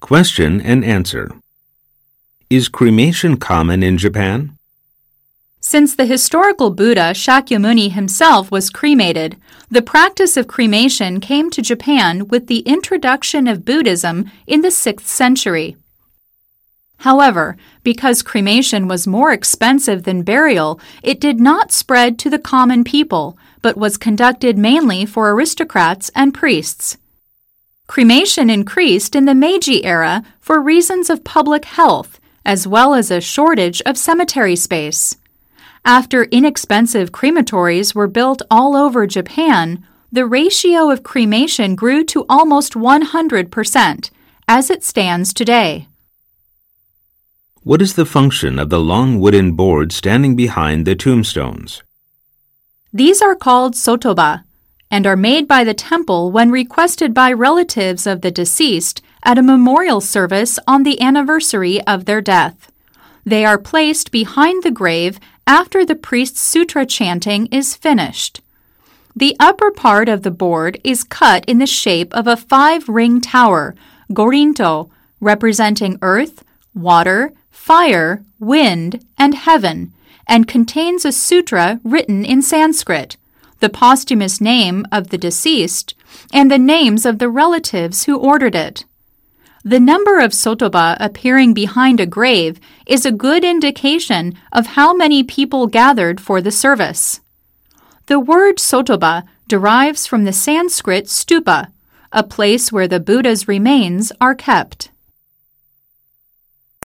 Question and answer. Is cremation common in Japan? Since the historical Buddha Shakyamuni himself was cremated, the practice of cremation came to Japan with the introduction of Buddhism in the 6th century. However, because cremation was more expensive than burial, it did not spread to the common people, but was conducted mainly for aristocrats and priests. Cremation increased in the Meiji era for reasons of public health, as well as a shortage of cemetery space. After inexpensive crematories were built all over Japan, the ratio of cremation grew to almost 100%, as it stands today. What is the function of the long wooden board standing behind the tombstones? These are called sotoba and are made by the temple when requested by relatives of the deceased at a memorial service on the anniversary of their death. They are placed behind the grave after the priest's sutra chanting is finished. The upper part of the board is cut in the shape of a five ring tower, gorinto, representing earth, water, fire, wind, and heaven, and contains a sutra written in Sanskrit, the posthumous name of the deceased, and the names of the relatives who ordered it. The number of sotoba appearing behind a grave is a good indication of how many people gathered for the service. The word sotoba derives from the Sanskrit stupa, a place where the Buddha's remains are kept.